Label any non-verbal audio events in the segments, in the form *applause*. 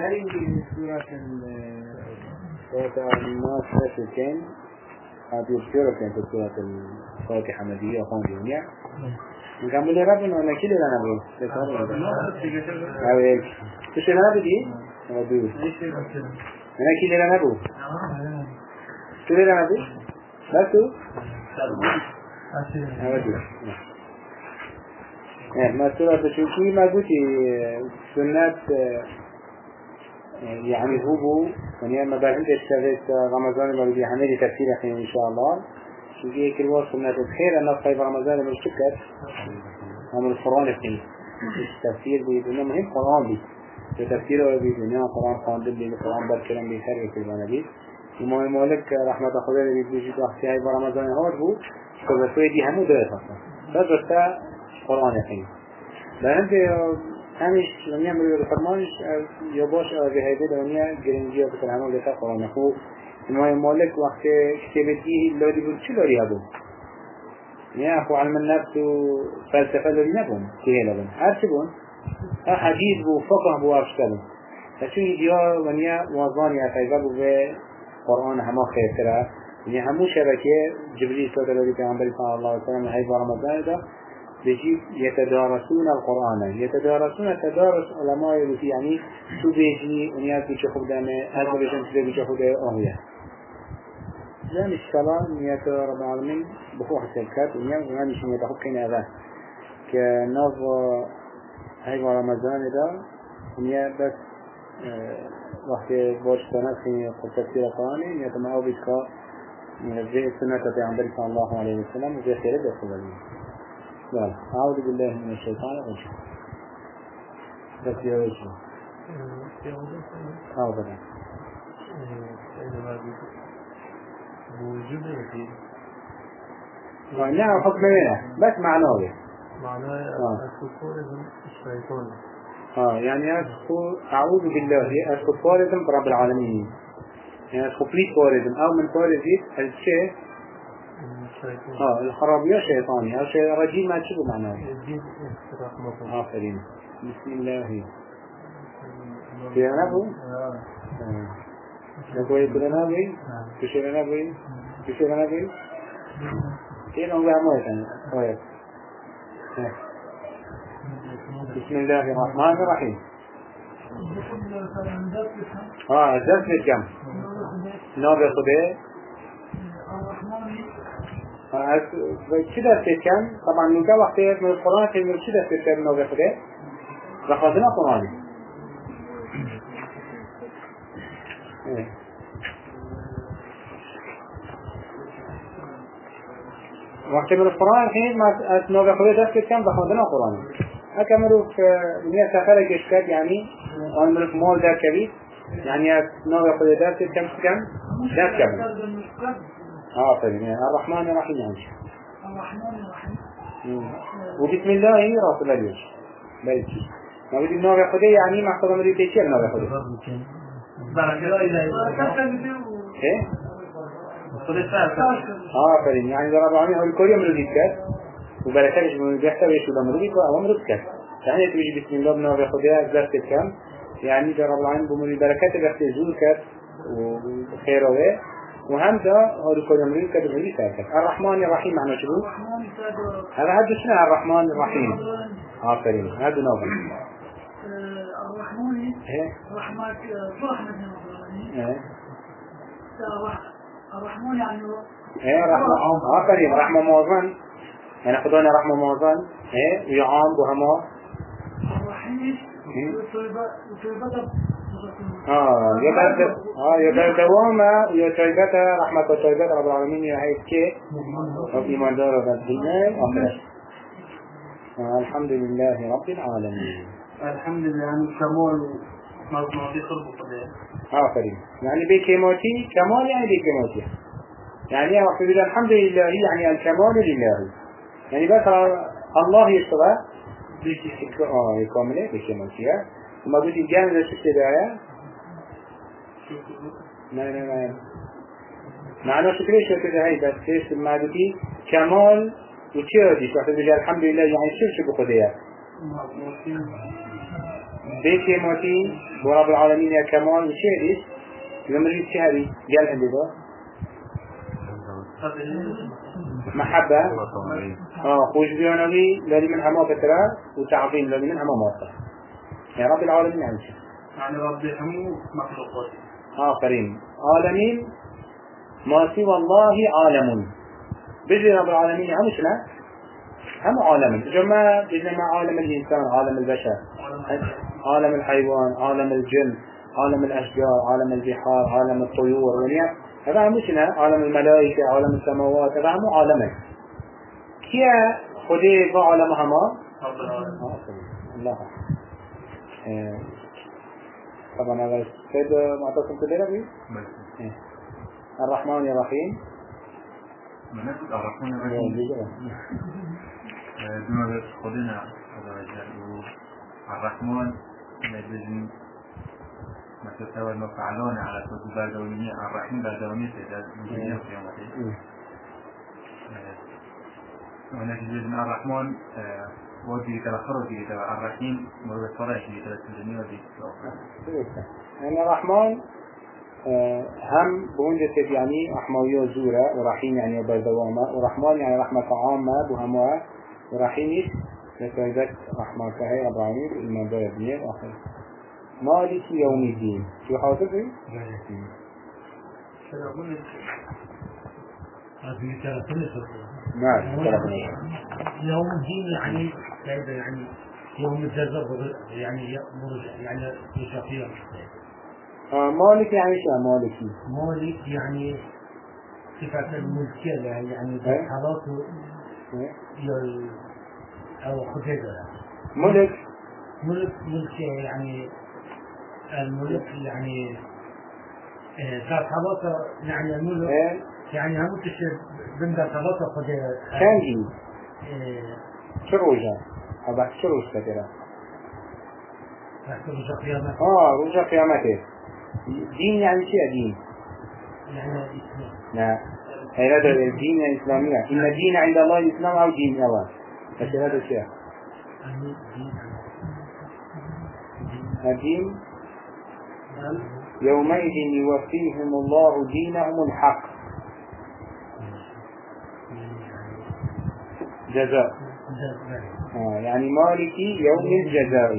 هل سورة سورة الناس فتن هذه السورة كانت سورة الفاتحة مدية وخان دنيا. نكمل ربنا ولا كده لا نبغى أو هيك تش أنا بدي أنا بدي أنا كده لا نبغى كده لا نبغى بس أنا بدي ما سورة بشوكي ما قلت سنة يعني هو يعني ما بعد الشهادة رمضان ما بدي حمل تفسير إن شاء الله شوكي كل واحد سنة الخير أنا في رمضان من شكر هم القرآن فيه التفسير بيدنا مهم قرآن بي التفسير بيدنا قرآن خاندل بي القرآن بالكلام بيخرج في البنبي وما مالك رحمة خدا اللي بيجي تحت هاي برمضان هاد بو كذا دي همو ده أصلا بس قرآن فيه لأنت همش من يعمل الفرمانش يا باش أو بهذه الدنيا جرينجيا بترهمه لتا قرآن خو ما مالك وقت كتبتيه اللي يقول شو لوري هذا يا أخو علم النفس وفلسفة لوري نبون كيه لبون أرشبون حديث بو فقه بو أرشتبون فشو يديا ونيا وظاني أخيبا بو قرآن هما خير ترى يعني همو شبكة جبريل صلى الله عليه وسلم هاي برمضان ده بيجي يتدارسون القرآن. يتدارسون تدارس علماء يلوتي يعني شو بيجي ونيات بيجي خب دامه هذا بيجي شو بيجي خب أهوية لأن الشلاء نيات رب العالمين بخوح السلكات ونيات ونيات نيات خب كينا هذا كناف هاي رمضان ده ونيات بس وقت باش سنة في تفسير القرآن نيات ما بيتكا زي سنة پیغمبر صلى الله عليه وسلم وزي خير دخل لا أعوذ بالله من الشيطان الرجيم. بس يا وجه أو بدأ بوجود الدين نعم حكم منه بس معناه معناه آه. الكفور الشيطان آه يعني أعوذ بالله أدخل فارزم برب العالمين. يعني فارزم أو من فارزيت الشيء الشيطان آه الخرابية شيطاني أو شيء رجيم ما تشبه معناه. آخرين. بسم الله. في نبو نقول كلنا بي كشرنا بي كشرنا بي كيف نقول عموية طيب. بسم الله الرحمن الرحيم. آه الدرس بالكم نوبة خده كده كم طبعا من كم وقت من القرآن في من كده كم نوبة خده لخذنا قرآني إيه. وقت من القرآن الحين ما نوبة خده درس كم لخذنا قرآني أكملوا في دنيا سفر كشكات يعني أمر في مول ده كبير يعني نوبة خده درس كم كم درس كم آه طيب الرحمن الرحيم يعني الرحمن الرحيم. وبسم الله راس الأليش بلكي ما بدي نوع خدي يعني ما خدنا مريض تيشير نوع خدي. إيه؟ آه فرين يعني ضرب عمي هو الكل يوم مريض كات وبركاتش من بيحتوي شو بمريض أو مريض كات يعني تيجي بسم الله بنوع خدي أزداد كام يعني ضرب العين بمريض بركات بيحتوي زول كات وخير وغير. وهم ده هذا الكل يوم مريض كات مريض كات الرحمن الرحيم؟ الرحمن سادة هذا هذا شنو الرحمن الرحيم؟ آفرين هذا نوع الرحمن إيه. رحمة رحمة إيه. الرحمن يعني إيه رحمة آفرين رحمة موزن يعني خدونا رحمة موزن إيه ويعام بهما الرحيم. وطيبة آه يبقى يبقى دوامة يتعبت رحمة وتعبت رب العالمين يا هيك كي. وفي من دار بالدنيا آخر. الحمد لله رب العالمين. الحمد لله كمال مضمون خلق آفرين يعني بكماتي كمال يعني بكماتي يعني وقت بيقول الحمد لله يعني الكمال لله. يعني بس الله يشتغل بك آه قلت الجانب ده شو كده لا لا. لا كده شو كده هاي بس إيش المعدودي كمال وشيء دي وقت بيقول الحمد لله يعني شو شو بخديها بيت موتي برب العالمين يا كمال وشهدت يمري شهري قال عندي ده. محبة. آه خوش بيانوي لذي من هما فترة وتعظيم لذي من هما مواصل يا رب العالمين عايشة يعني ربي حمو مخلوقات آخرين. عالمين ما سوى الله عالم بجي رب العالمين هم شنا هم عالم جماعة بجي مع عالم الإنسان عالم البشر. عالم الحيوان عالم الجن عالم الأشجار عالم البحار عالم الطيور ونيا هذا هم شنا عالم الملائكة عالم السماوات هذا هم عالمين. كيا خدي بعالم هما رب العالمين. الله طبعا هذا السيد معتصم كلنا بيه إيه. الرحمن الرحيم الرحمن الرحيم عز وجل الرحمن. نجزم ما تساوى المفعلون على الرحيم في يوم ونجزم الرحمن ودي خرجي ترى الرحيم مرة فراشي ترى تلميذ ودي يعني الرحمن آه، هم بوندة يعني رحموية زورة ورحيم يعني بردوامة ورحمن يعني رحمة عامة بهموها ورحيم لسيدك رحمة كهي رب العالمين الإيمان وآخر. مالك يوم الدين. شو حاصل فيه؟ هذه ثلاثة نعم يوم الدين يعني كيف يعني يوم الجزاء يعني يعني يشافيه آه مالك يعني شو مالكي؟ مالك يعني صفة الملكية يعني إيه. حالاته إيه. أو خديجة ملك ملك ملكية يعني الملك يعني آه، ذات حالاته يعني الملك إيه؟ يعني هم تشير ضمن ذات حالاته خديجة كان جي آه، شروجا هذا شروج كثيرا تحت رجع قيامة. آه رجع قيامته. دين يعني شيء دين. يعني إسلام. نعم هي هذا الدين الإسلامية إن الدين عند الله الإسلام أو دين الله بس هذا الشيء يعني دين. الدين؟ يومئذ يوفيهم الله دينهم الحق. جزاء. آه يعني مالكي يوم الجزاء.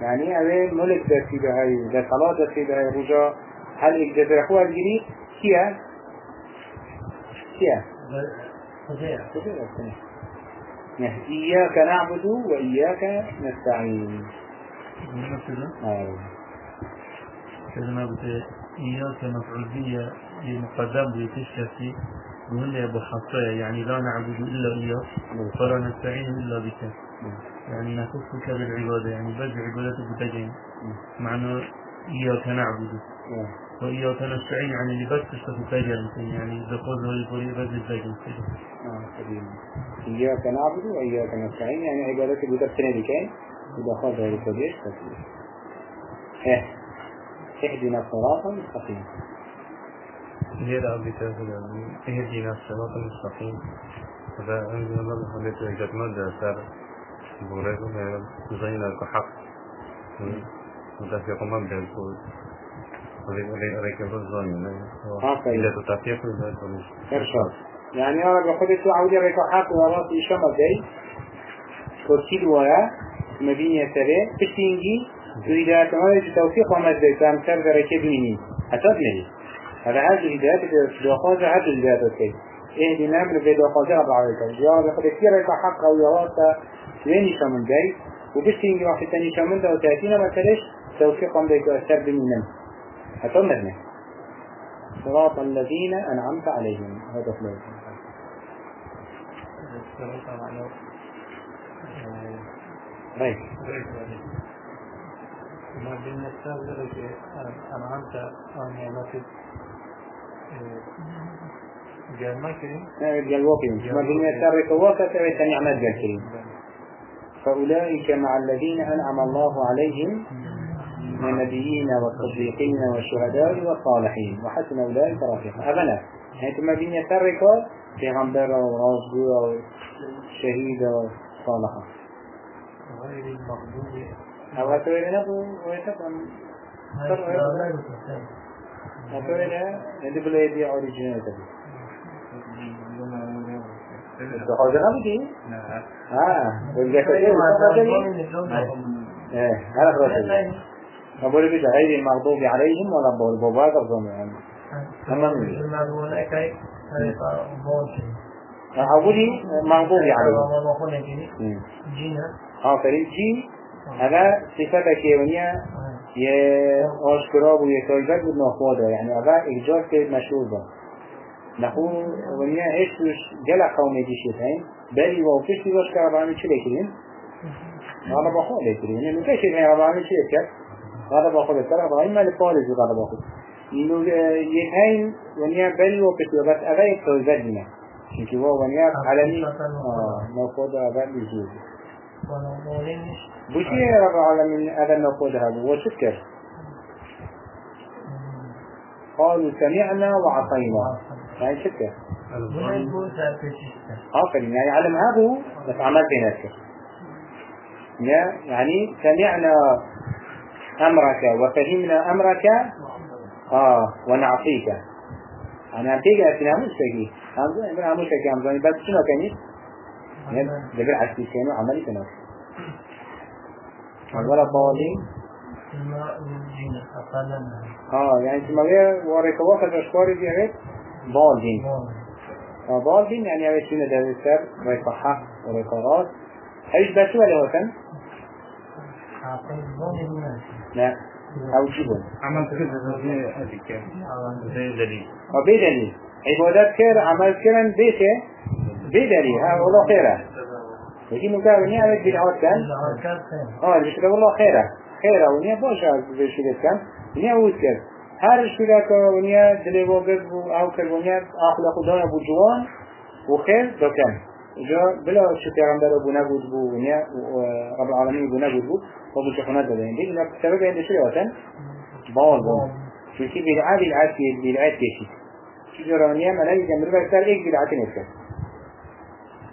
يعني أوين ملك دستي بهاي ده صلاة دستي بهاي رجاء. هل الجزاء هو الجديد كيا. كيا. إياك نعبد وإياك نستعين. آه. كلمة إياك مفعول به مقدم بتشتكي بقول لي أبو حصية يعني لا نعبد إلا إياك ولا نستعين إلا بك. يعني نخصك بالعبادة يعني بس عبادتك بتجين. معنى إياك نعبد. وإياك نستعين يعني اللي بس تشتكي فجأة يعني دخوز هو الفريق بس الفجر آه،. إياك نعبد وإياك نستعين يعني عبادتك بكين إذا خاض ذلك الجيش تسليم إيه. اهدنا الصراط المستقيم هي ربي تعالى اهدنا الصراط المستقيم. عندنا الله حدث إيجاد مادة صار بوريكم زين الحق وتفيق مبدأ الكود ولكن الظن آه، طيب. إذا تتفيق ذلك إرشاد. يعني أنا بخدت عودي ريكو حق وراسي شمال دي كرسي دوايا مبينية سري بشتينجي وإذا تمام توفيق ومد دي كان سر ركب مني حتى بني هذا هذا الهداية دواخوزة هذا الهداية تكي اهدنا من في دواخوزة رب العالمين جواب بخدت كي ريكو حق أو يراسة وين شمال دي وبشتينجي واحد تاني شمال دي وتأتينا مثلش توفيق ومد دي كأسر بمني حتى مدني صراط الذين أنعمت عليهم. هذا فلوس طيب. ما بين السابق أنعمت عن نعمتك قال ما كريم؟ ما بين أبيت نعمة الكريم فأولئك مع الذين أنعم الله عليهم من النبيين والصديقين والشهداء والصالحين وحسن أولئك رفيقا. أبنا يعني ما بين يسارك پیغمبر و رازگو و شهید و صالحة غير المغضوب أو هتوين نبو ويتفهم هتوين اللي بلا يبيع اوريجينال تبي حاضر نبودي آه والجا كتير إيه هلا خلاص أقول لك غير المغضوب عليهم ولا بول بابا قبضهم يعني أما من أقولي مغضوب عليهم مم. آخرین جی هذا صفة كيونية یه آشکرا بود یه کارگر بود ناخواده یعنی اول اجاز که مشهور بود نخون و نیا هیچ توش گل قومه دیشید هین بری و کشتی باش که اول چی بکرین؟ غالا با خود بکرین یعنی که هین اول همه چی لیکرد غالا با خود لیکرد اول همه مل پارزی غالا با خود. اینو یه هین و نیا بری و کشتی بس اول یک کارگر چونکه و نیا علمی ناخواده اول لیکرین بوشي رب العالمين هذا نقود هذا. وشكر قالوا سمعنا وعصينا. يعني شكر آخرين يعني علم هذا بس عملت نفسه. يعني سمعنا أمرك وفهمنا أمرك آه ونعطيك. أنا أعطيك أسنا مشتكي أنا مشتكي أمزاني بس شنو كني دبر عسكي كانوا عملي كناس. ولا بالين آه يعني تمام وريك واحد اشكاري دي هيك بالين آه بالين يعني هيك شنو ده السر ريك حق وريك راس إيش بس ولا هو كان لا. أو جبن عملت كده زي هذيك زي دليل. وبدليل عبادات كير عمل كيرن بيته بدليل ها والله خيرة. يجي مكان نعمل بدعوات كان؟ آه اللي شكرا والله خيرة. خيرة ونيا باشا بشيلت كان ونيا وذكر هر شيلك ونيا دلي وقت آو كر ونيا اخلاق خدانا ابو جوان وخير ده كان جا بلا شو پیغمبر ابو نبود بو ونيا رب العالمين ابو نبود بو وابو شخونات ده دي لك سبب عند شو وطن بال بال شو كي بدعاء بدعاء بدعاء كشي شو جرانيا ملاي جنب بكتر ايك بدعاء نفسه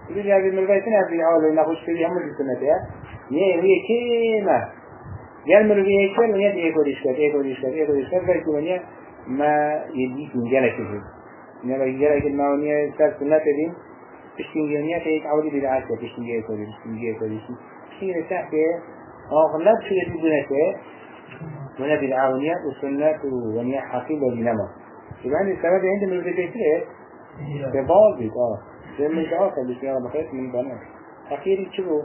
يقول هذه من البيتنا في الأول نخش فيه هم السنة يا هي من البيت كل من يد إيكو ديشكات إيكو ديشكات إيكو ديشكات بيت من ما يديك من جلك من بيجي جلك ما ونيا سر سنة دين تشتين جنيا تيجي عودي إيكو تشتين جي إيكو ديشكات تشتين رسالة أغلب شو يتبونه من بالعاونية وسنة ونيا حقيقة بنما يبقى عندي السبب عندي البيت كده ببعض آه. من بخير من أخيري شو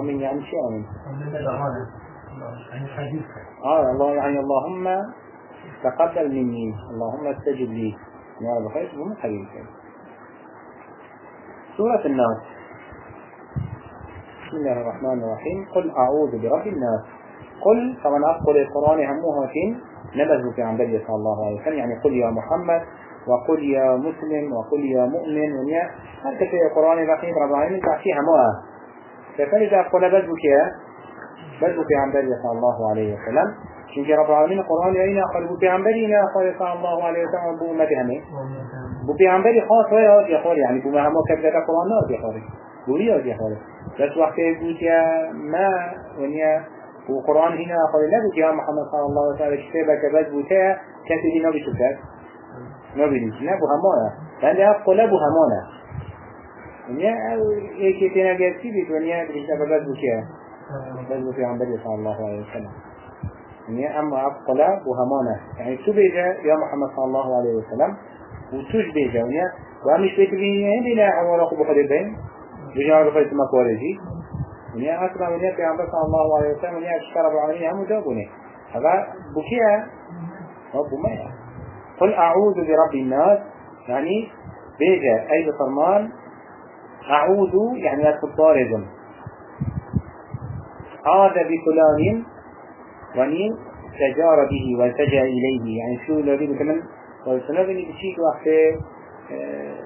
آمين يعني شو آمين آه الله يعني اللهم تقبل مني اللهم استجب لي يا بخير مو حبيبي سورة الناس بسم الله الرحمن الرحيم قل أعوذ برب الناس قل طبعا أقول القرآن هموها فين نبذوا في عن صلى الله عليه وسلم يعني قل يا محمد وقل يا مسلم وقل يا مؤمن. ونيا هل في القرآن الرحيم رب العالمين تحكيها موها ففرد أقول بس بكيا بس بكي عن بدي صلى الله عليه وسلم شنك رب العالمين القرآن يأينا أقول بكي عن بدي لا أقول صلى الله عليه وسلم بو أمتي همي بكي عن خاص ويا أرض يخوري يعني بو ما همو كبدة القرآن أرض يخوري بوري أرض يخوري بس وقت بكي ما ونيا وقرآن هنا أقول لا بكي محمد صلى الله عليه وسلم كتابك بس بكي كتبه نبي شكاك نبینید نه بو همانه بنده اف قله بو همانه ونیا یکی تینا گرسی بید ونیا بریشنا بگذ بو که بگذ بو پیغمبر صلی الله علیه وسلم. ونیا أما اف قله بو همانه يعني تو بيجا يا محمد صلى الله عليه وسلم؟ وتوش بيجا ونيا. وامش بيت بيجا؟ بلا عوانا خبو خد البين بيجا عوانا خد مكوالجي ونيا أصلا ونيا پیغمبر صلى الله عليه وسلم. ونيا أشترى بعلمين همو جابوني هذا بكيا رب ما يعني قل أعوذ برب الناس يعني بيجا أي بفرمان أعوذ يعني أدخل طارزم عاد بفلان وني تجار به والتجأ إليه يعني شو الذي بكمن والسنبني بشيك وقت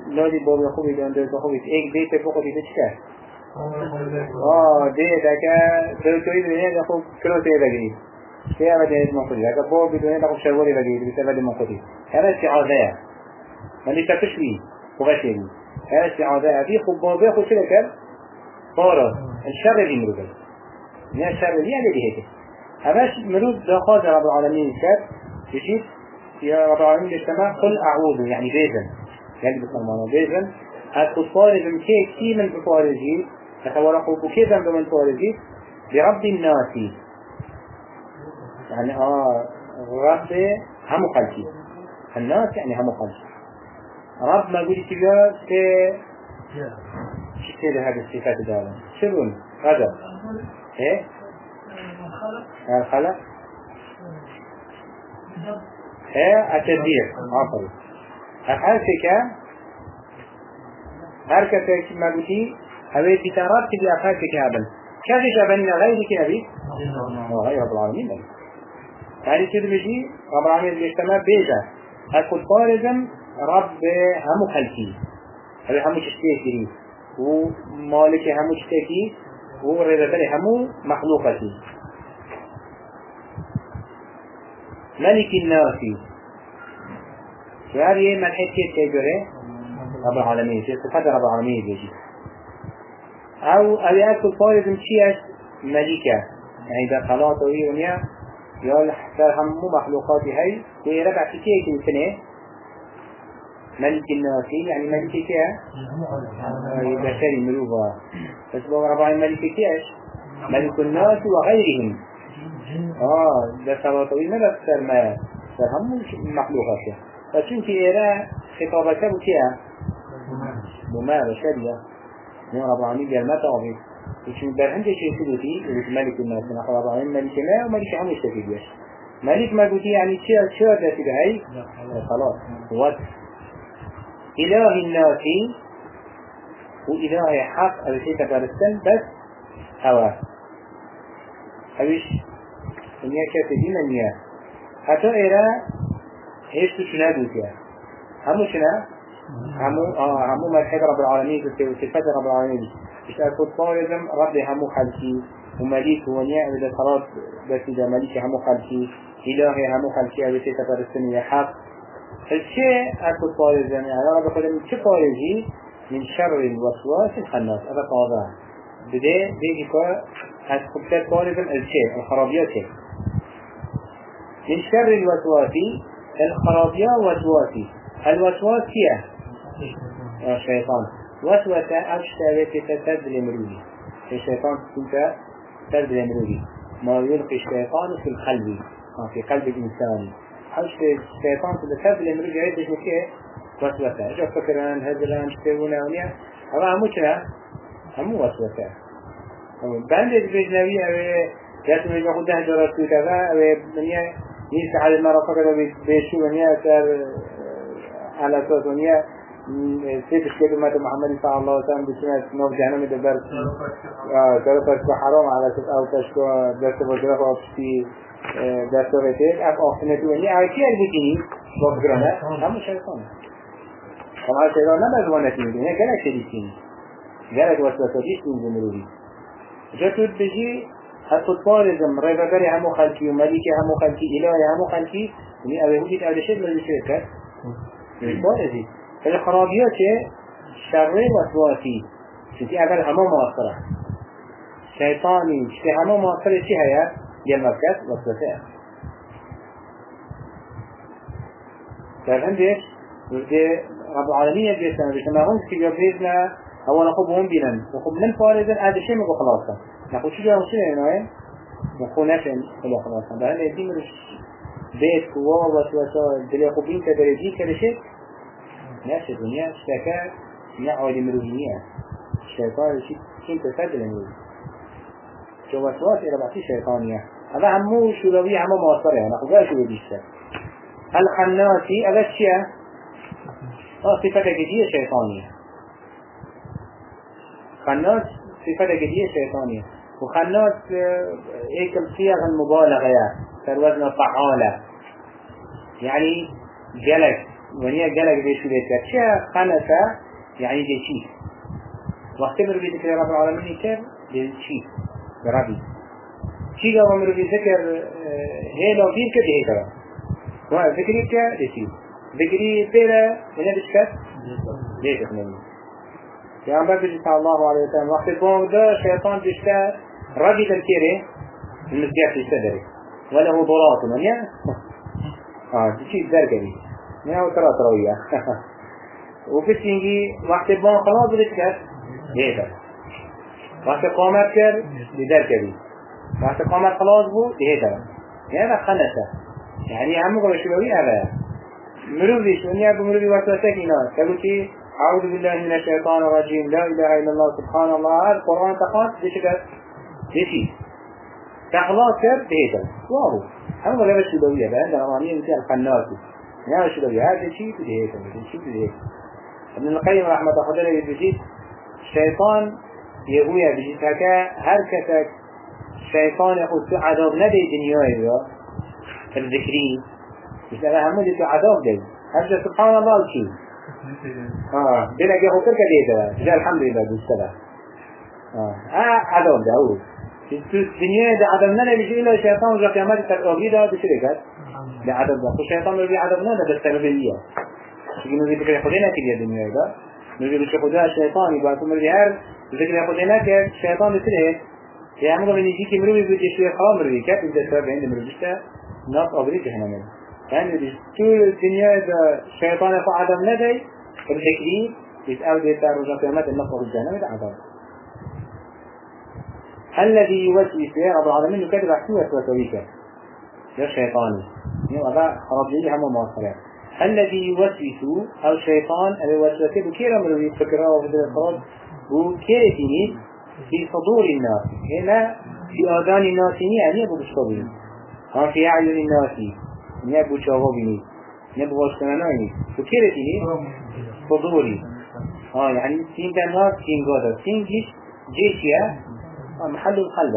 لادي بابي خوبي دان دوت خوبي ايك بيت بخوبي تشكا آه دي دكا دوتوي دنيا دخو كلو تي بگيري تي أبدا من خودي دكا بابي دنيا دخو شغولي بگيري بسبب من خودي هذا استعاذة. من تفشوي وغشري هذا استعاذة. في خب بابي خو شو لكر طارة الشر اللي مروي من الشر اللي يعني هيك. هذاش مرود دخاز رب العالمين. كات يجيب يا رب العالمين الاجتماع قل أعوذ. يعني بيزن. يعني بسلمان بيزن. إذن كي كي من كفار الجيل تتورقوا بكيزا من كفار الجيل برب الناس. يعني آه رب هم خلقي. الناس يعني هم خلقي. رب ما قلت تجاه في شو هذه الصفات دارا شنو؟ هذا. إيه؟ الخلق بالضبط إيه التدبير. عفوا. الحال كا هركة ما قلتي هذه تتراب تبي أفعال كابل كيف جابني غير كابي غير رب العالمين. كده بيجي رب العالمين بيجتمع بيجا. الكفار إذن رب هم خلقي. هذا هم تشتكي ومالك هم تشتكي ورضا هم مخلوقتي ملك الناس. وهذه من حيث كيف تجري؟ رب العالمين. في صفات رب العالمين بيجي. أو أبي أكل فارض مشيش ملكة. يعني ده خلاص وهي ونيا يقول حتى هم مخلوقاتي هاي. وهي ربع في كيك السنة ملك الناس يعني ملك كيا بشري ملوبة بس بقى رب العالمين ملك كيش؟ ملك الناس وغيرهم. آه ده صلاة طويل. ما بكتر ما فهم مخلوقات بس انت إيرا؟ خطابك بكيا بما بشرية من رب العالمين قال وشو برهند شيء سلوتي اللي ملك الناس نحو رب العالمين ملك ما وملك عم يستفيد بيش. ملك ما قلتي يعني شو شو ده هاي؟ خلاص. وات؟ إله الناس. وإله حق. أبي شيء تبارستن بس هوا. کسی دی نمیه حتی ایره هیچ تو چنه دوتیه همو چنه همو. آه همو مرحب رب العالمين وصفات رب العالمين. مش أكون طالبا رب همو خلقي. ومليك ونيا إذا خلاص بس إذا مليك همو خلقي. إلهي همو خلقي أبي تيتا فرستني حق. الشيء أكون طالبا يعني خلق من شو طالبي من شر الوسواس الخناس. هذا قاضي. بدي بيجي كا هتكون طالبا الشيء الخرابيات من شر الوسواس الخرابية وسواسي. الوسواس هي الشيطان وسوس أبشترك تتد لمروي الشيطان كنت تد لمروي ما يلقي الشيطان في القلب. في قلب الإنسان. حوش الشيطان تتد لمروي عيد اسمه كيه وسوسة. إيش فكران؟ هذلان شتونا ونيا؟ هذا همو كنا همو وسوسة. بندت بجنبي أو جاتم يجب أخذ ده جرات كذا أو منيا نيس على المرة فقط بيشو منيا سر على أساس منيا سيد كده ما محمد صلى الله عليه وسلم بسنة نوف جهنم دبر آه ترى بس حرام على أساس أو تشكو دست بجرف أو في دست بيتك أف أخنة منيا على كي البكيني بفكرنا هم شيطان. طبعا الشيطان ما بزمانة تيجي هي جالك شديد جالك وسوسة دي تنزل مروي جتود بجي الطالزم ريبا بري همو خلقي ومليكي همو خلقي إلهي همو خلقي. يعني أبي وجد أبي شد من الشركة الطالزي الخرابيات شر وسواسي. شتي أقل همو مواصرة شيطاني شتي همو مواصرة شي هيا؟ ديال مركز وسوسة فهمتش؟ ودي رب العالمين يجي سنة بسما هم كي يبرزنا هو نخب هم بينا نخب من فارزا هذا شيء مكو خلاصا نخب شو جاهم شنو هنا؟ نخو نفن خلا خلاصا ده هنا مرش بيت كوا وسوسة دلي خبين كدرجي كده شيء. نفس الدنيا اشتكى نعود مروهية الشيطان شيء كنت مروهية شو وسواس إلى بعض شيطانية. هذا عمو شو لوي عمو مواصرة نخو قال شو بديشة الخناسي هذا الشيء آه صفة جديدة شيطانية. خناس صفة جديدة شيطانية. وخناس هيك الصيغ المبالغة يا. سروزنا فعالة. يعني جلك ونيا جلك بيتك شيء خنسة يعني دي شيء واختبر بذكر رب العالمين كيف دي شيء بربي شيء قام بذكر هي لو هيك ترى ذكري كده دي شيء ذكري بيرا هنا بتكت ليش إحنا پیامبر صلی الله علیه و سلم وقتی بانگ ده شیطان بیشتر الكيري المسيح في صدره وله ضراط من يا آه شيء درجة يا وترى تروية. *laughs* وفي السنجي وقت بان خلاص بتكر هيدا وقت قامت كر بدرجة بي وقت قامت خلاص بو هيدا هذا خنسة. يعني هم قبل شلوي هذا. مروي شونيا بمروي وسوسة كنا تقول أعوذ بالله من الشيطان الرجيم. لا إله إلا الله سبحان الله. هذا القرآن تقاط بشكل بشي تخلاص كر بهذا واو. هم قبل شلوي هذا ده رمانية مثل القناصي يا شلوي هذا شيء بهذا شيء بهذا ابن القيم رحمة الله عليه بيجي الشيطان يقول بيجي هكا هر كتك شيطان يقول عذاب ندي دنياي الذكري مش أنا هم اللي عذاب دي؟ هذا سبحان الله الشيء آه بينا جه هو كركة دي ده الحمد لله بالسلام آه آه عذاب ده هو الدنيا ده عذاب نلا بيجي إلا الشيطان وجا قيامات التقوى ده بشركات عذاب ده الشيطان اللي عذاب نلا بالسلبية شو نبي ذكر خدنا كذي الدنيا ده نبي ذكر خدنا الشيطان يبقى ثم نبي هر ذكر خدنا كالشيطان بسره يا عمو من يجيك مروي بيجي شوية خام مروي كيف إذا سبب عند بيشتا ناس أبريد جهنم يعني طول الدنيا ده الشيطان يفع عدم ندي الذكري يتأود رجع قيامات النصر الجهنم ده عذاب. الذي يوسوس يا رب العالمين يكذب أحسوة وسويك يا شيطاني يا رب لي هم مواصلات الذي يوسوس أو الشيطان الوسوسة بكيرا مروي فكرة وفي الصلاة وكيرا فيني في صدور الناس. هنا في آذان الناس يعني أبو بشطبين ها في أعين الناس أبو شاغبيني نبغى اشتنانيني وكيرا فيني صدوري. ها يعني سين الناس سين قادر سين جيش جيشيا محل القلب.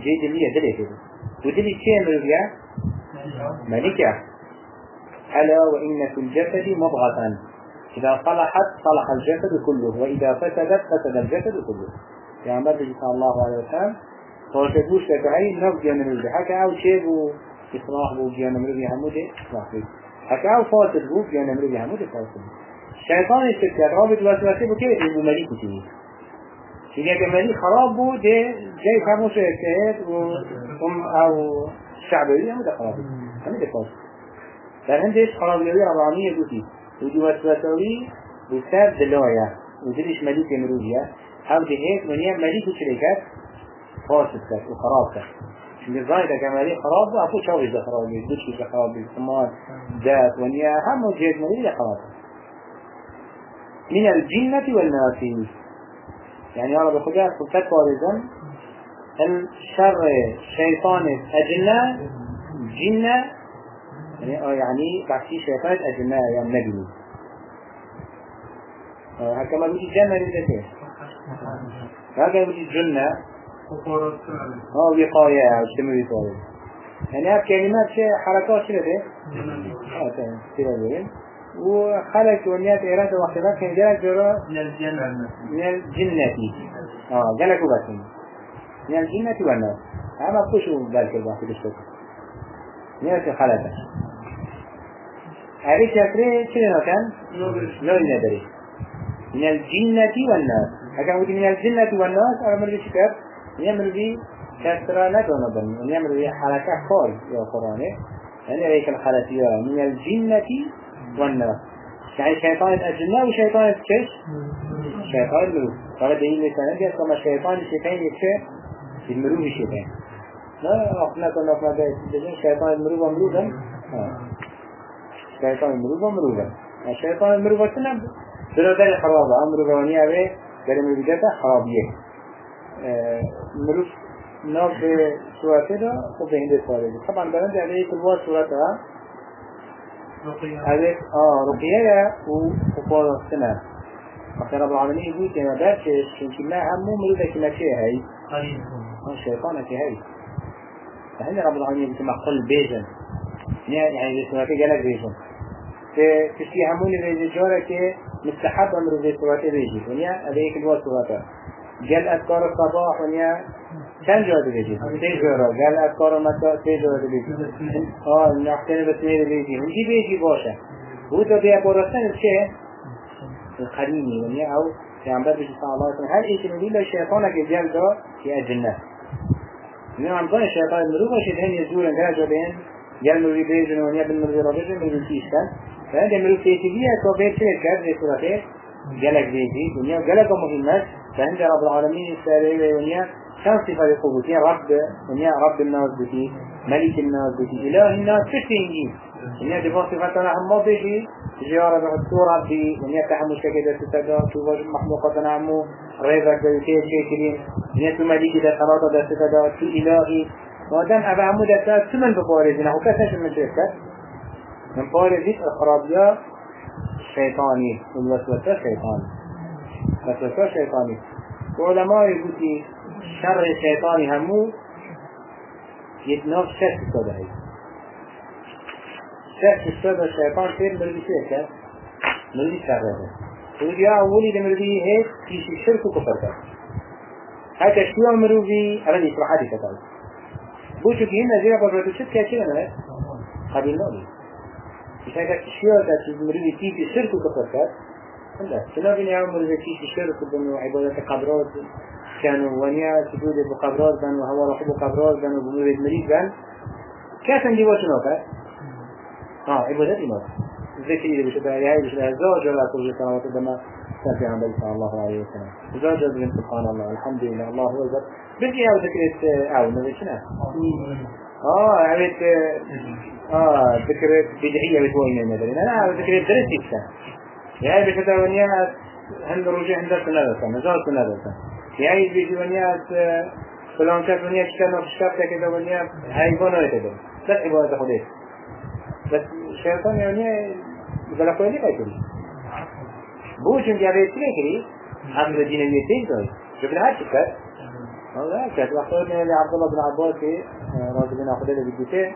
جيد اللي يدري كده ودلي مرويا ملكة ألا وإن في الجسد مضغة. إذا صلحت صلح الجسد كله وإذا فسدت فسد الجسد كله. يعني بدل صلى الله عليه وسلم. فوشدوش لكهي نفس جانا مرضي حكا أو شيء إصلاح بو جانا مرضي همودي إصلاح بو حكا أو فاسد بو جانا مرضي همودي فاسد الشيطان الشركات رابط وسوسه بو كيف؟ يبو مليك تيني شيء كان مليك خراب بو جاي خموش اجتهاد وهم أو الشعبية همودي خراب همودي فاسد فهندش خرابيوي ربعانية بوتي ودي وسوسوي بسبب دلوية ودلش مليك مروجيا هم دي هيك من يم مليك وشركات فاسد كات وخراب كات شو الزايدة كمالي خراب أفو شاوي ده خراب دوش ده خراب سمان ذات ونيا هم جهة مليك خراب من الجنة والناس يعني يا رب خدا سلطات وارزم الشر شيطان أجنة جنة يعني آه يعني بعكسي شيطان أجنة يا نبي هكذا ما بيجي جنة لذاته هكذا بيجي جنة آه وقاية أو شمل وقاية. يعني هذه كلمات شيء حركات شو ده؟ آه تمام. كده وخلق ونيات إرادة وحدات كان جلك جرا من الجنة. من الجنة. آه جلك وبس من الجنة والناس أما كشوا ذلك الواحد الشكل نيات خلقه. هذه شكله شنو كان؟ لو ندري. من الجنة والناس هكذا من الجنة والناس يعمل بي كسرة ندون بني. يعمل بي حركة خال يا قرآن يعني هيك الحالتية من الجنة والناس يعني شيطان الأجنة وشيطان الكش شيطان المروف قال دليل لسانة كما شيطان الشيطان يكشف في المروف الشيطان لا أخنا كنا أخنا جاءت شيطان المروف ومروفا شيطان المروف ومروفا الشيطان المروف وسنة سنة داري خرابة؟ أمروفا ونيا بي داري مروفا خرابية مروف ناف سورته دا خب هنده سواره طبعا برند عليه كل واحد سورته هذيك آه رقية وقفار السنة مثلا رب العالمين يقول كما بارش يمكن ما همو مروفة كما شيء هاي الشيطان كي هاي فهنا رب العالمين؟ كما قل بيجن. يعني سورته جالك بيجن. تشتي همون في جارة مستحب أمر في سورته بيجي ونيا هذيك الواحد سورته قال أذكار الصباح ونيا كم جواد بيجي تجرا قال أذكار المساء تجرا بيجي آه نحكي بس مير بيجي ونجي بيجي باشا هو ده بيا برسان الشيء القريني ونيا أو في عم بدرس صلى الله عليه وسلم. هل إيش من الشيطان كجال ده في الجنة نه عم کنه شیطان مرو باشه هن یزورن که جا بین گل مروی بیجن و نیا بین مروی را بیجن مروی پیشتن فهند مروی تیتیویه که بیر چه کرد به صورته گلک بیجی دنیا گلک مهمت فهند رب العالمين ساري ونيا كان صفة قبوتية رب ونيا رب الناس بتي ملك الناس بتي إله الناس تشتينجي ونيا دفاع صفة هم ما بيجي جيارة بعطور ربي ونيا تحمل شكل ستدا شو واجب مخلوقات نعمو ريبك بيوتي شكلين ونيا تو ملك دا صلاة دا ستدا تو إلهي وادم أبا عمو دا ساد سمن ببارزنا هو كسنش من شركة من بارزيت أخرابيا شيطاني والوسوسة شيطاني. وسوسة شيطاني. وعلماء يقولي شر الشيطان همو يتناف شر الصدعي شر الصدع الشيطان خير مردي شركة مردي شرده ويقول يا أولي دمردي هيك في الشرك وكفر كر هكا مروي أنا يسرح هذه كتاب بوشو كي هنا زي بابا تشت كاتير أنا قبل نولي مش هكا شو هذا مروي في الشرك وكفر. كر لا تنابين يا عمر إذا كيش الشرك بأنه عبادة قبرات. كانوا ونيا سجود بقبرات بان وهو رحب قبرات بان وبنور المريض بان كاسن دي وشنو كا آه عبادة ذكر إذا بشبه هاي بشبه زوج ولا ترجع صلوات بما سافي عن صلى الله عليه وسلم زوج بن سبحان الله الحمد لله الله هو أكبر بنتي أو ذكرت أو نبي شنو؟ آه عملت آه ذكرت بدعية بتوين المدرين أنا ذكرت درست إكسان يعني بكتابنيا هند رجع سنة زاد سنة سنة يعني بيجونيا فلان كات ونيا كتابنا في الشاب كتابنيا هاي بنا يتدل بس عبادة خديت بس الشيطان يعني بلا كوني كايتري بوشن جابه تري كري عبد الدين اليتين توي شوف لها شكر والله كانت وقتنا لعبد الله بن عباس راضي بن أخذ له بالدكتور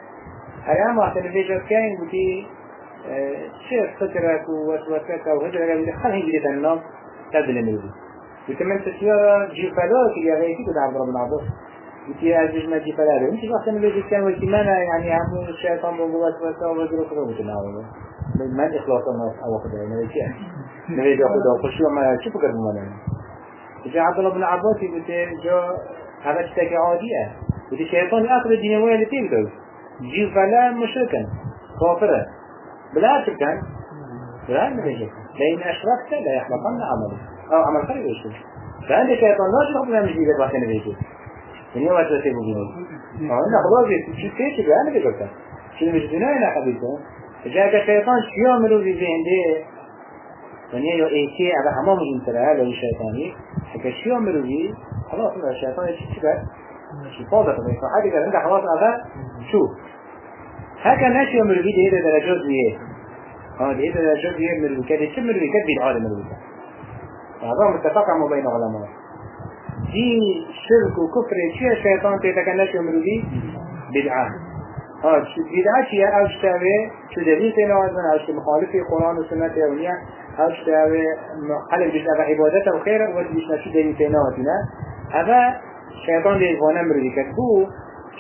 أيام وقت الفيجر كان بتي شيخ فكرك ووسوسك وهجرك اللي خل هجرة النام تبدل الموضوع وكمان تسيارة جيفالات اللي غيرتي كده عبد ربنا عباس. بتي أزج ما جيفالات انت وقت الفيجر كان والكمانة يعني عمو الشيطان بوسوسة ووسوسة ووسوسة ووسوسة ما الإخلاص الناس أو نبي كيف نبي ياخذها وخشوا ما شو فكر بمانا جاء عبد الله بن عباس بتي جاء هذا تشتكي عادية بتي الشيطان الدنيا وين اللي تيجي جيفالا مشركا كافرة بلا شركا بلا نبيجك لأن أشركت لا يحبطن عملك أو عمل خير يشتغل فأنت شيطان لا شرط من مجيبك وقت نبيجك من يوم أتوسي بجنود فأنا خلاص شو تيجي بلا نبيجك شو مش دنيا حبيبته جاءك الشيطان شو يعملوا في ذهن ونيا يو ايكي على همام الانتراء لو الشيطاني حكا شو يعملوا في خلاص الشيطان يشتغل شو فاضة طبعا فحاجة كده انت خلاص هذا شو هكا ناس يعملوا في ده درجات زيه آه ده درجات زيه من الكاد كم من الكاد بالعالم الوسط هذا متفق ما بين علماء دي شرك وكفر شيء الشيطان تتكلم يعملوا في بدعة. آه بدعة شيء أو شتاوي شو دليل تنا وزن أو شو مخالف القرآن والسنة يومية أو شتاوي خلق بيشنا بعبادته وخير ودي بيشنا شو دليل تنا وزنا هذا شيطان دي وأنا مرضي كتبو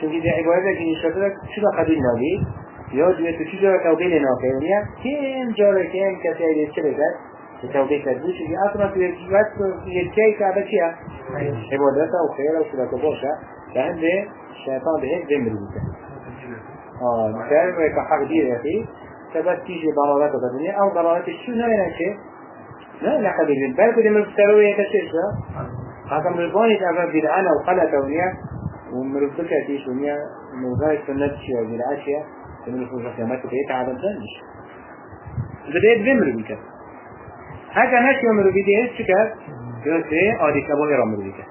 شو دي عبادته كي نشتغل شو ده قبيل نبي يا دوی تو چی جا توبه ناکرنیا کم جاره کم کسی ایده چه بزد توبه کردو چی أصلا تو یک وقت یک کی کعبه چیه؟ عبادت و خیر و صورت باشه. لأنه شیطان به یک دمر بوده آه مثلا که حق دیر اخی. فبس تيجي ضلالات بدنية أو ضلالات شو؟ نوعنا شيء لا لا قبل بل كده من بتروي كشيء هذا من الباني تعرف بدعنا وقلة ونيا ومن بتكة تيجي ونيا من غاية سنة شيء شيء من فوق القيامات بقيت على الدنيش اگر نشه مروی دهش چی کرد؟ درسته آدی کبایی را مروی کرد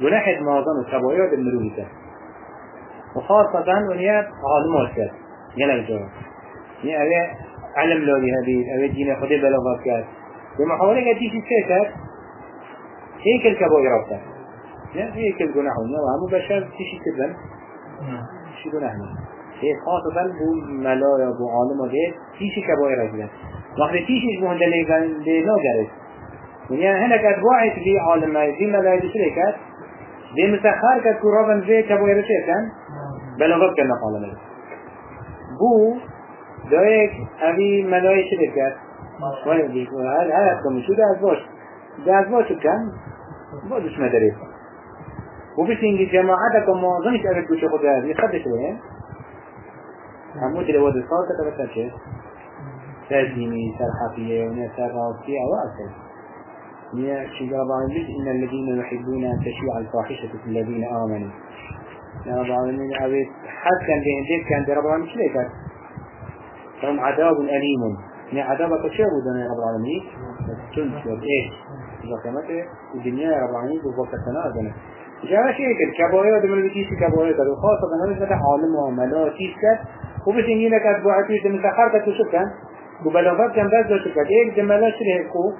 گناه مازان و کبایی را مروی کرد. وخاصة ونيا عالم كات يلا الجواب يعني أبي علم لوني هذه أبي دين خدي بلاغات كات کرد؟ حوالي کل کبایی را هيك الكبائر كات يعني هيك و ونيا همو بشر تيجي تبن شو جناحنا هي خاصة بو ملايا بو عالم چیشی کبایی را وقت تيشي بو هنده لنا جرس يعني هناك أدواعي في عالم دي ملايا دي شركات دي مسخر كد كرابا زي كبائر شركان بلغت كنا عالم بو دايك أبي ملايا شركات وين دي هذا هذا كم شو ده أزواج ده أزواج كان بودش مدرسة وبتنجي جماعتك ومعظمش أبد بوش خد هذه يخدش وين هموت ود الصوت تبقى شيء سر ديني سر حقيقية ونيا سر راسية وأسر نيا شيء رب العالمين إن الذين يحبون أن تشيع الفاحشة في الذين آمنوا يا رب العالمين أبيت حد كان بين ديك كان رب العالمين شلي كان لهم عذاب أليم نيا عذاب كشير ودنا يا رب العالمين تنس إيه إذا كانت الدنيا يا رب العالمين بوقت أذنه جاء شيء كبايا دم بتيجي كبايا ده خاصة أنا مثلا عالم وعملا تيجي كده وبتيجي لك أتباع تيجي من تخار كده شو كان وبلغات كان بس شو كده إيه جمالات شو هيكو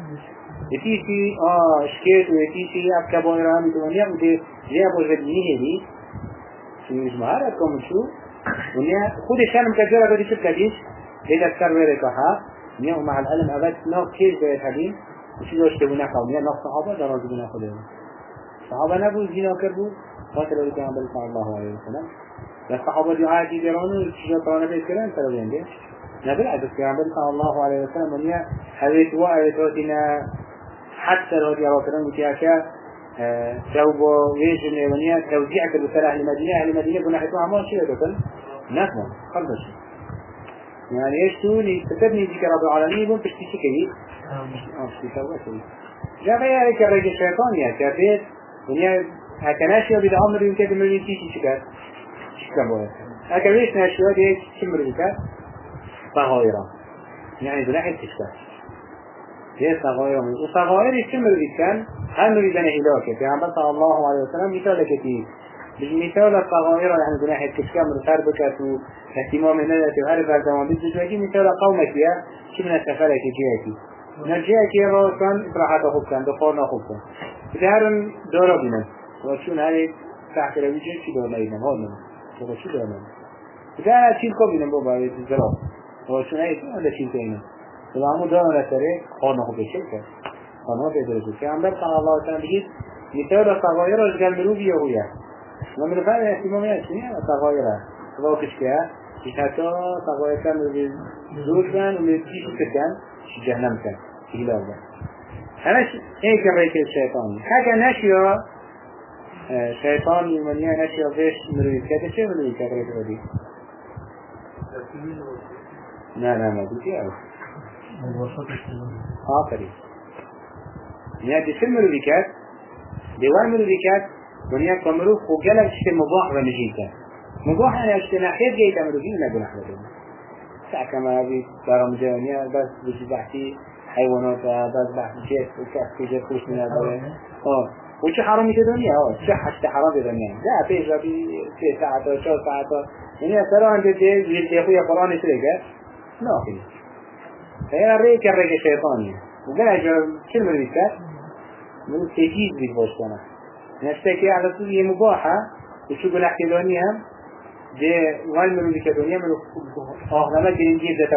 يتيجي آه شكيت ويتيجي أب كبايا رامي دنيا ودي جاء بوجدني هذي شو مش مهارتكم شو ونيا خود شان مكجرة كده شو كديش إذا كسر ورقها نيا ومع العلم أبد نو كيف زي الحديث وشو لو اشتبونا قوميا نص صحابة درجة بنا خليهم صحابة نبو زنا كربو قاتل الكلام صلى الله عليه وسلم الصحابة دعاء في جرانو شجاع بيت كلام ترى بين ليش نبي عبد الكلام صلى الله عليه وسلم ونيا هذه دعاء توتنا حتى لو دي روتنا متياشا ثوب ويجن ونيا توزيع كل أهل المدينة أهل المدينة كنا حيثوا عمال شيء دوتن نفهم خلص يعني إيش تقولي تتبني ذكر رب العالمين بون تشتي كي آه في توبة جا غير هيك الرجل الشيطان يا كبير ونیا هکناشی بید عمر این که دمری چی چی کرد چیکار باید هکنیش نشود یک چی صغایرا یعنی بناحية تشكال هي صغائر من وصغائر مری کن هم مری بنه هلاکه پیامبر صلی الله علیه وسلم مثال کتی مثال الصغائر يعني بناحية تشكال من خرب كتو اهتمام ندت وهر بردمان بيجي مثال قومك يا شو من السفرة كجيتي نجيك يا روسان براحة خوب كان دخولنا خوب كان دهرن دارا بینن و چون هر تحت رویجه چی دار نبینن ها نمون و چی دار نمون ده چیل کو بینن بابا زرا. روشنه ایتونه چیز اینه امام دون رسره خانه به که. خانه به درگو که امبر صلی الله علیه وسلم بگید مثال صغایر الجل رو بیه هویه و من فهم بله، احتمام یه چنیه صغایر و کشکه که حتی سوایر کن رو زور کن و چیش کن جهنم کن هلال کن. همش این که ریکه شیطان. حکا نشیا شیطان یمنیه نشیا بهش مروی کده چه مروی کده ریکه لا لا ما بدي أعرف آخري يعني شو مروي كده ديوان مروي كده ونيا كمرو خوجلا شيء مباح ونجيته مباح أنا اشتنا خير جيت مروي لا بنحن بدنا ساعة كما بي دارم جوانيا بس بجي بحثي حيوانات بس بحث جيت وكاف في جيت خوش من الدولة آه. وش حرام في الدنيا آه. شو حتى حرام في الدنيا لا في ربي في ساعة شو ساعة؟ ترى عند جيت جيت يا أخويا قرآن يسرقه في هي ريك الريك الشيطاني وقال أجل كل من تجيز بالبوشتنا نشتكي على طول مباحة وشو قول احتلانية دي وين من الدنيا من جرين جيب ذات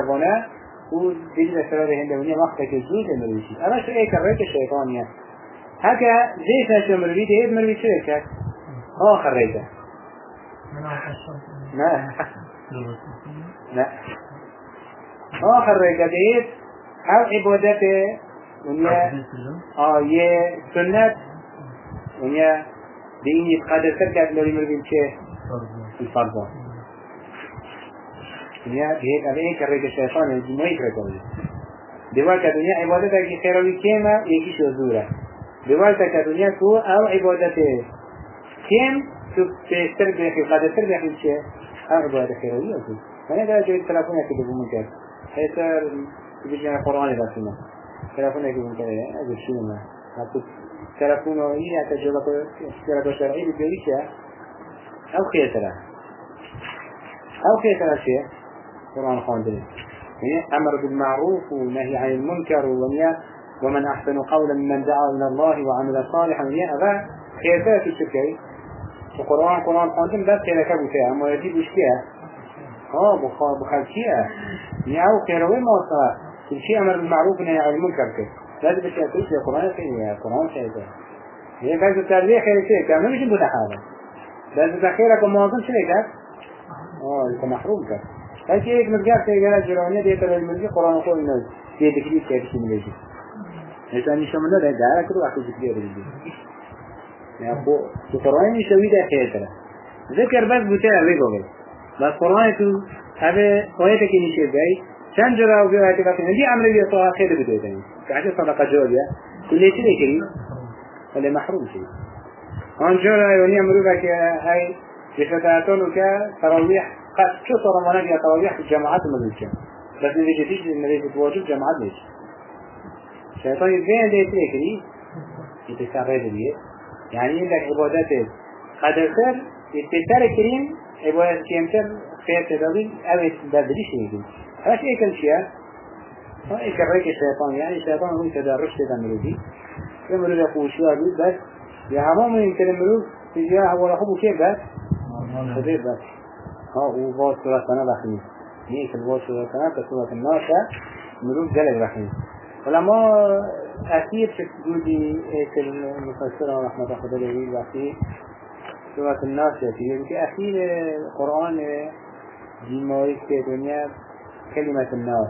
ودليل السبب هندونية وقتك الزوج المرويشي أما شو إيه كريت الشيطانية هكا زي سنة مروي ده مروي شو إيه آخر ريته لا لا آخر ده أو عبادته ونيا. آه يه سنة ونيا. دين يتقدر تركات لوري مروي شيء الفرض دنیا بهت اوه این کرده که شیطان الجنوی کرده دوال که دنیا عبادت که خیروی کمه یکیش زوره دوال که دنیا تو أو عبادت کم تو پیستر بخی قدرتر بخی چه أو عبادت خیروی أو من اگر جوی تلفون یکی بگو حیثر بجنه قرآن رسوله تلفون بگو کرد از شو ما حتی تلفون و این حتی جواب شرعی بگوی چه أو خیتره أو خیتره چه قرآن خواندنه يعني أمر بالمعروف ونهي عن المنكر ونيا ومن أحسن قولا ممن دعا إلى الله وعمل صالحا ونيا أبا خيرات الشكي القرآن قرآن خواندن بس خير كبو فيها أما يجيب وشكيها آه بخار بخالكيها نياو خيروين ما وصلها كل شيء أمر بالمعروف ونهي عن المنكر كي لازم بشيء أتوش يا قرآن خير يا قرآن خير هي فايدة التربية خير شيء كامل مش يجب حالا لازم تخيرك ومواظن شيء كات آه انت محروم كات هل یک مزگار تیگر جرانه دیتا المزگی قرآن خود نز یه دکری که کسی ملیجی مثلا نیشا من داره داره کرو وقتی ذکری رو دیدی يعني فوق في قرآن يسوي ده خير ذكر بس بتاع بيقول بس قرآن تو هذا آياتك نشيب جاي چند جرا و آياتك بس عندي عمل بيه طه خير بده تاني كعشان صدقة جوابيا كل شيء كريم ولا محروم شيء هون جرا يوني عملوا بك هاي بفتاتون وكا تراويح قد شو ترى مناجي تراويح في الجامعات المدرسة بس نبي جديد نبي تواجد جامعات ليش شيطان يبين ده يتركني يتسرع بيه يعني عندك عبادات قدرتر يتسرع كريم عبادات كيمتر خير تدوين أو يتبدلش يجي هاش إيه كل شيء. ها إيه كريك الشيطان؟ يعني الشيطان هو يتدرج تدمره دي يمرو يقول شو أقول بس. يا همام المرو تجاه ولا خبو كيف بس. خبير بس. ها وفاس سورة سنة رحمي. نيك الفاس سورة سنة كسورة الناشا. مرو جلد رحمي. ولما أكيد في جودي إيك المفسرة رحمة الله خدري وفي سورة الناس يأتي أخير القرآن جيمويك في الدنيا كلمة الناس.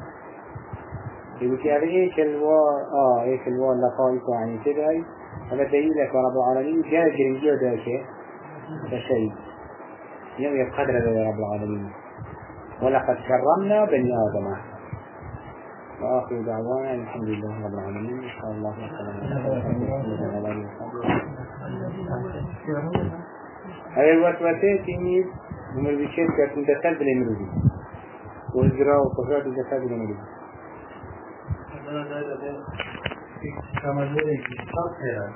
يقول هذا إيش الوا آه إيش الوا لقائك يعني كده؟ هذا دليلك رب العالمين. جاء جريجي وداك فشيء يوم يقدر رب العالمين. ولقد كرمنا بني آدم. وآخر دعوانا الحمد لله رب العالمين. إن شاء الله وسلم. هاي الوسوسة تيجي من البشير كانت متسلسل بالمرودي والجراء والقدرات متسلسل بالمرودي كما ذلك خاصة يعني